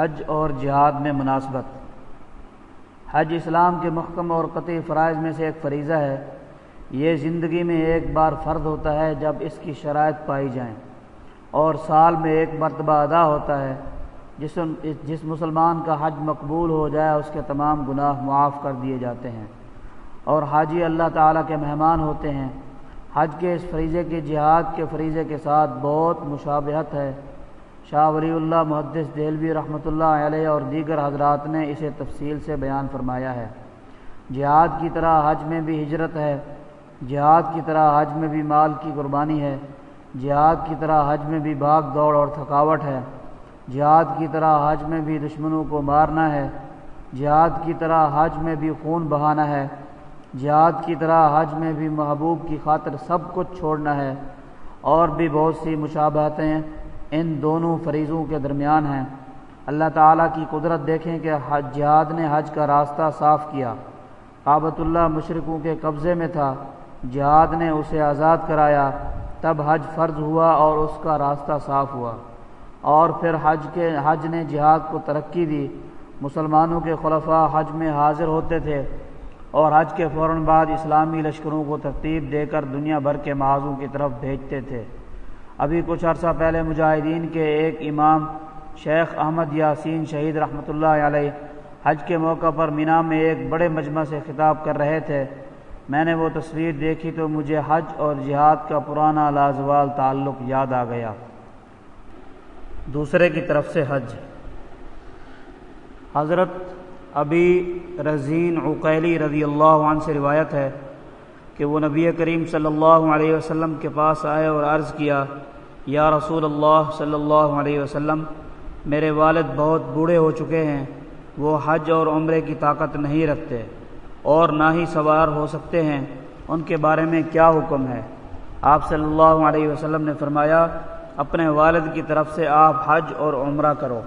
حج اور جہاد میں مناسبت۔ حج اسلام کے محکم اور قطعی فرائض میں سے ایک فریضہ ہے۔ یہ زندگی میں ایک بار فرد ہوتا ہے جب اس کی شرائط پائی جائیں۔ اور سال میں ایک مرتبہ ادا ہوتا ہے۔ جس جس مسلمان کا حج مقبول ہو جائے، اس کے تمام گناہ معاف کر دیے جاتے ہیں۔ اور حاجی اللہ تعالیٰ کے مہمان ہوتے ہیں۔ حج کے اس فریضے کے، جہاد کے فریضے کے ساتھ بہت مشابہت ہے۔ شاہ ولی اللہ محدث دہلوی رحمۃ اللہ علیہ اور دیگر حضرات نے اسے تفصیل سے بیان فرمایا ہے۔ جہاد کی طرح حج میں بھی ہجرت ہے۔ جہاد کی طرح حج میں بھی مال کی قربانی ہے۔ جہاد کی طرح حج میں بھی بھاگ دوڑ اور تھکاوٹ ہے۔ جہاد کی طرح حج میں بھی دشمنوں کو مارنا ہے۔ جہاد کی طرح حج میں بھی خون بہانا ہے۔ جہاد کی طرح حج میں بھی محبوب کی خاطر سب کچھ چھوڑنا ہے۔ اور بھی بہت سی مشابہتیں ان دونوں فریضوں کے درمیان ہیں۔ اللہ تعالیٰ کی قدرت دیکھیں کہ حج جہاد نے حج کا راستہ صاف کیا۔ کابت اللہ مشرقوں کے قبضے میں تھا۔ جہاد نے اسے آزاد کرایا۔ تب حج فرض ہوا اور اس کا راستہ صاف ہوا۔ اور پھر حج کے حج نے جہاد کو ترقی دی۔ مسلمانوں کے خلفاء حج میں حاضر ہوتے تھے اور حج کے فوراً بعد اسلامی لشکروں کو ترتیب دے کر دنیا بھر کے محاذوں کی طرف بھیجتے تھے۔ ابھی کچھ عرصہ پہلے مجاہدین کے ایک امام شیخ احمد یاسین شہید رحمۃ اللہ علیہ حج کے موقع پر مینا میں ایک بڑے مجمع سے خطاب کر رہے تھے۔ میں نے وہ تصویر دیکھی تو مجھے حج اور جہاد کا پرانا لازوال تعلق یاد آ گیا۔ دوسرے کی طرف سے حج۔ حضرت ابی رضین عقیلی رضی اللہ عنہ سے روایت ہے کہ وہ نبی کریم صلی اللہ علیہ وسلم کے پاس آئے اور عرض کیا، یا رسول اللہ صلی اللہ علیہ وسلم، میرے والد بہت بوڑھے ہو چکے ہیں، وہ حج اور عمرے کی طاقت نہیں رکھتے اور نہ ہی سوار ہو سکتے ہیں، ان کے بارے میں کیا حکم ہے؟ آپ صلی اللہ علیہ وسلم نے فرمایا، اپنے والد کی طرف سے آپ حج اور عمرہ کرو۔